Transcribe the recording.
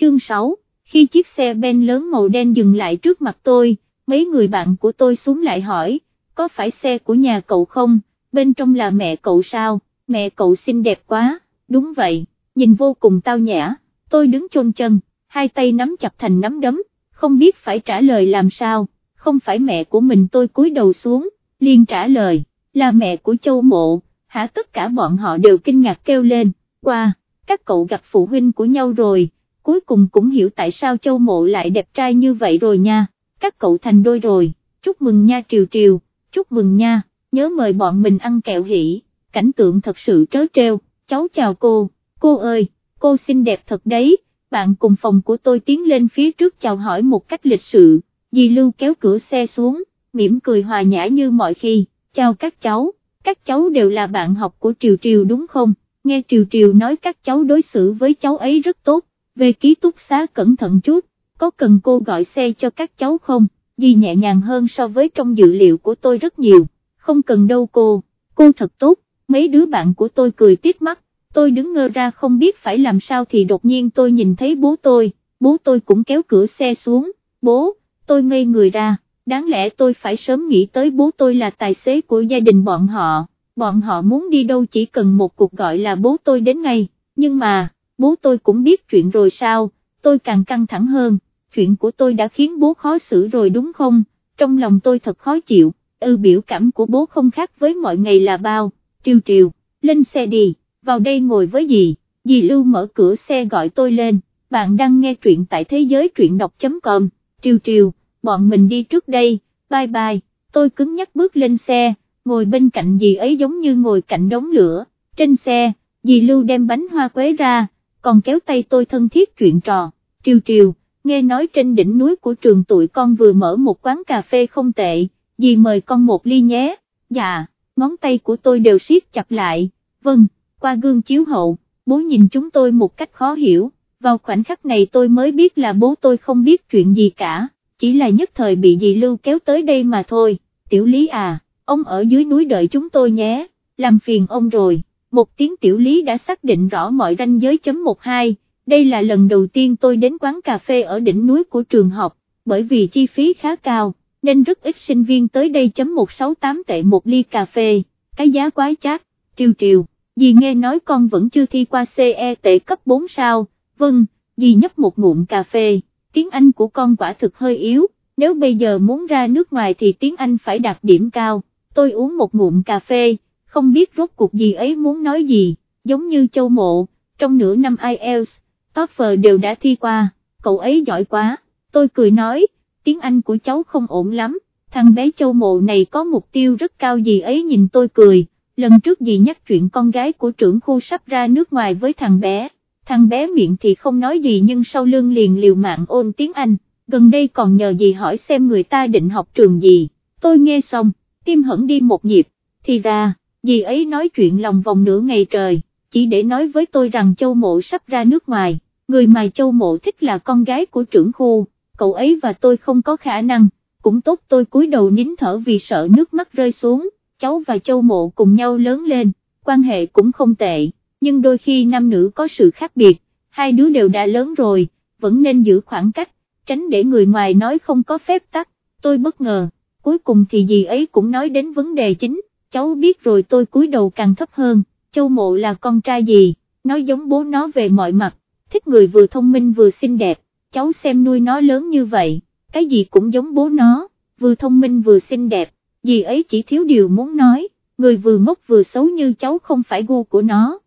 chương 6, khi chiếc xe ben lớn màu đen dừng lại trước mặt tôi, mấy người bạn của tôi xuống lại hỏi, có phải xe của nhà cậu không, bên trong là mẹ cậu sao, mẹ cậu xinh đẹp quá, đúng vậy, nhìn vô cùng tao nhã, tôi đứng chôn chân, hai tay nắm chặt thành nắm đấm, không biết phải trả lời làm sao, không phải mẹ của mình tôi cúi đầu xuống, liền trả lời, là mẹ của châu mộ, hả tất cả bọn họ đều kinh ngạc kêu lên, qua, các cậu gặp phụ huynh của nhau rồi, cuối cùng cũng hiểu tại sao châu mộ lại đẹp trai như vậy rồi nha, các cậu thành đôi rồi, chúc mừng nha Triều Triều, chúc mừng nha, nhớ mời bọn mình ăn kẹo hỉ, cảnh tượng thật sự trớ trêu, cháu chào cô, cô ơi, cô xinh đẹp thật đấy, bạn cùng phòng của tôi tiến lên phía trước chào hỏi một cách lịch sự, dì Lưu kéo cửa xe xuống, mỉm cười hòa nhã như mọi khi, chào các cháu, các cháu đều là bạn học của Triều Triều đúng không, nghe Triều Triều nói các cháu đối xử với cháu ấy rất tốt, về ký túc xá cẩn thận chút, có cần cô gọi xe cho các cháu không, dì nhẹ nhàng hơn so với trong dự liệu của tôi rất nhiều, không cần đâu cô, cô thật tốt, mấy đứa bạn của tôi cười tít mắt, tôi đứng ngơ ra không biết phải làm sao thì đột nhiên tôi nhìn thấy bố tôi, bố tôi cũng kéo cửa xe xuống, bố, tôi ngây người ra, đáng lẽ tôi phải sớm nghĩ tới bố tôi là tài xế của gia đình bọn họ, bọn họ muốn đi đâu chỉ cần một cuộc gọi là bố tôi đến ngay, nhưng mà, bố tôi cũng biết chuyện rồi sao, tôi càng căng thẳng hơn, chuyện của tôi đã khiến bố khó xử rồi đúng không, trong lòng tôi thật khó chịu, ư biểu cảm của bố không khác với mọi ngày là bao, triều triều, lên xe đi, vào đây ngồi với dì, dì Lưu mở cửa xe gọi tôi lên, bạn đang nghe truyện tại thế giới truyện đọc.com, triều triều, bọn mình đi trước đây, bye bye, tôi cứng nhắc bước lên xe, ngồi bên cạnh dì ấy giống như ngồi cạnh đống lửa, trên xe, dì Lưu đem bánh hoa quế ra, còn kéo tay tôi thân thiết chuyện trò, triều triều, nghe nói trên đỉnh núi của trường tụi con vừa mở một quán cà phê không tệ, dì mời con một ly nhé, dạ, ngón tay của tôi đều siết chặt lại, vâng, qua gương chiếu hậu, bố nhìn chúng tôi một cách khó hiểu, vào khoảnh khắc này tôi mới biết là bố tôi không biết chuyện gì cả, chỉ là nhất thời bị dì Lưu kéo tới đây mà thôi, tiểu lý à, ông ở dưới núi đợi chúng tôi nhé, làm phiền ông rồi, một tiếng tiểu lý đã xác định rõ mọi ranh giới chấm 12, đây là lần đầu tiên tôi đến quán cà phê ở đỉnh núi của trường học, bởi vì chi phí khá cao, nên rất ít sinh viên tới đây chấm 168 tệ một ly cà phê, cái giá quái chát, triều triều, dì nghe nói con vẫn chưa thi qua CE tệ cấp 4 sao, vâng, dì nhấp một ngụm cà phê, tiếng Anh của con quả thực hơi yếu, nếu bây giờ muốn ra nước ngoài thì tiếng Anh phải đạt điểm cao, tôi uống một ngụm cà phê, không biết rốt cuộc gì ấy muốn nói gì, giống như châu mộ, trong nửa năm IELTS, TOEFL đều đã thi qua, cậu ấy giỏi quá, tôi cười nói, tiếng Anh của cháu không ổn lắm, thằng bé châu mộ này có mục tiêu rất cao gì ấy nhìn tôi cười, lần trước gì nhắc chuyện con gái của trưởng khu sắp ra nước ngoài với thằng bé, thằng bé miệng thì không nói gì nhưng sau lưng liền liều mạng ôn tiếng Anh, gần đây còn nhờ gì hỏi xem người ta định học trường gì, tôi nghe xong, tim hẳn đi một nhịp, thì ra, dì ấy nói chuyện lòng vòng nửa ngày trời, chỉ để nói với tôi rằng châu mộ sắp ra nước ngoài, người mà châu mộ thích là con gái của trưởng khu, cậu ấy và tôi không có khả năng, cũng tốt tôi cúi đầu nín thở vì sợ nước mắt rơi xuống, cháu và châu mộ cùng nhau lớn lên, quan hệ cũng không tệ, nhưng đôi khi nam nữ có sự khác biệt, hai đứa đều đã lớn rồi, vẫn nên giữ khoảng cách, tránh để người ngoài nói không có phép tắc, tôi bất ngờ, cuối cùng thì dì ấy cũng nói đến vấn đề chính, cháu biết rồi tôi cúi đầu càng thấp hơn, châu mộ là con trai gì, nói giống bố nó về mọi mặt, thích người vừa thông minh vừa xinh đẹp, cháu xem nuôi nó lớn như vậy, cái gì cũng giống bố nó, vừa thông minh vừa xinh đẹp, gì ấy chỉ thiếu điều muốn nói, người vừa ngốc vừa xấu như cháu không phải gu của nó,